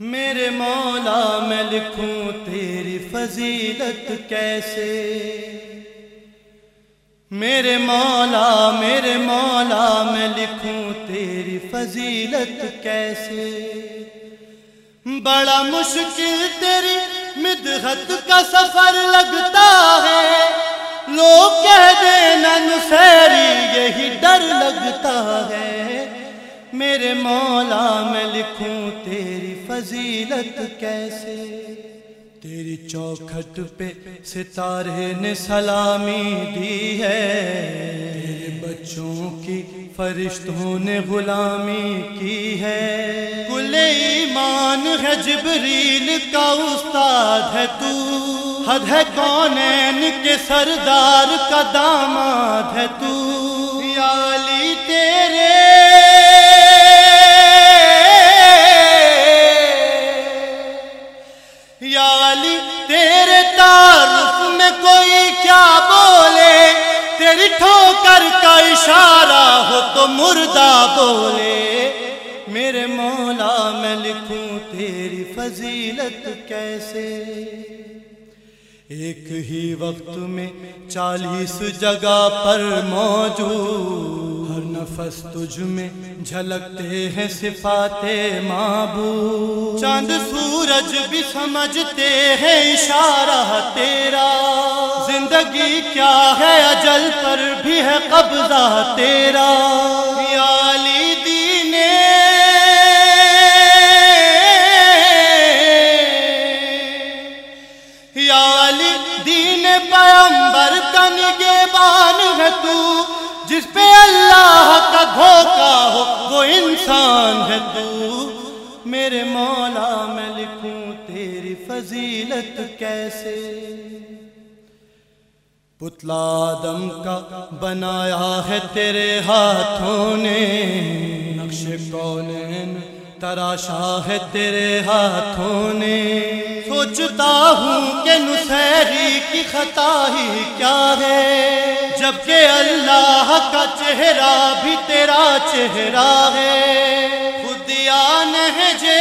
میرے مولا میں لکھوں تیری فضیلت کیسے؟ میرے مولا میرے مولا میں لکھوں تیری فضیلت کیسے؟ بڑا مشکل تیری مدحت کا سفر لگتا ہے۔ لوگ کہہ دینا نسیری یہی ڈر لگتا ہے۔ میرے مولا میں لکھوں تیری فضیلت کیسے؟ تیری چوکھٹ پہ ستارے نے سلامی دی ہے۔ تیرے بچوں کی فرشتوں نے غلامی کی ہے۔ کل ایمان ہے جبریل کا استاد ہے تو۔ حد ہے کونین کے سردار کا داماد ہے تو۔ یا علی تیرے کوئی کیا بولے؟ تیری ٹھوکر کا اشارہ ہو تو مردہ بولے۔ میرے مولا میں لکھوں تیری فضیلت کیسے؟ ایک ہی وقت میں چالیس جگہ پر موجود نفس تجھ میں جھلکتے ہیں صفات معبود۔ چاند سورج بھی سمجھتے ہیں اشارہ تیرا۔ زندگی کیا ہے اجل پر بھی ہے قبضہ تیرا۔ یا علی دینے یا علی دین پیمبر کا نگہبان ہے تو جس پہ اللہ کا دھوکا ہو، وہ انسان ہے تو۔ میرے مولا، میں لکھوں تیری فضیلت کیسے؟ پتلا آدم کا بنایا ہے تیرے ہاتھوں نے۔ نقش کونین تراشا ہے تیرے ہاتھوں نے۔ سوچتا ہوں کہ نسیری کی خطا ہی کیا ہے۔ جبکہ اللہ کا چہرہ بھی تیرا چہرہ ہے۔ خودیا نہجے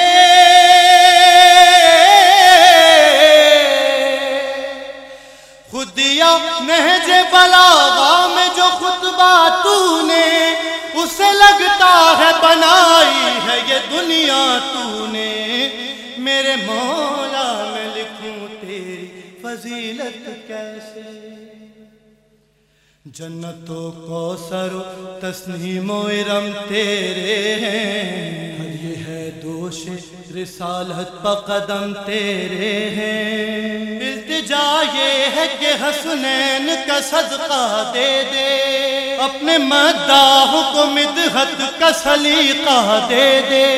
خودیا نہج بلاغا میں جو خطبہ تو نے، اسے لگتا ہے بنائی ہے یہ دنیا تو نے۔ میرے مولا فضیلت کیسے؟ جنتوں کو سرو تسنیم و ارم تیرے ہیں۔ یہ ہے دوش رسالت پا قدم تیرے ہیں۔ التجا یہ ہے کہ حسنین کا صدقہ دے دے۔ اپنے مداح کو مدحت کا سلیقہ دے دے۔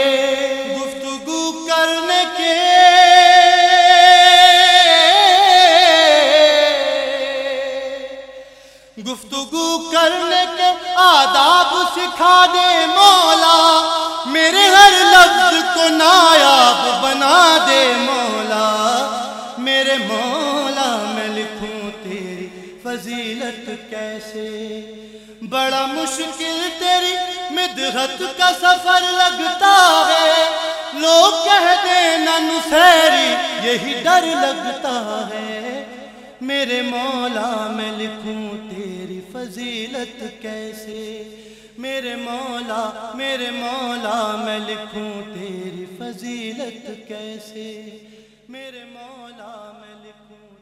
گفتگو کرنے کے آداب سکھا دے مولا، میرے ہر لفظ کو نایاب بنا دے مولا۔ میرے مولا، میں لکھوں تیری فضیلت کیسے؟ بڑا مشکل تیری مدحت کا سفر لگتا ہے۔ لوگ کہہ دینا نسیری یہی ڈر لگتا ہے۔ میرے مولا میں لکھوں تیری فضیلت کیسے؟ میرے مولا میرے مولا میں لکھوں تیری فضیلت کیسے؟ میرے مولا میں لکھوں